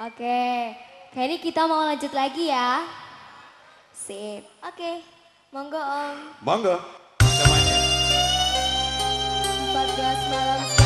Oke, kayaknya kita mau lanjut lagi ya. Sip. Oke, monggo Om. Monggo, semuanya. 14 malam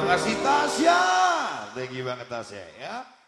Terima kasih Tasya. Thank you banget Tasya ya.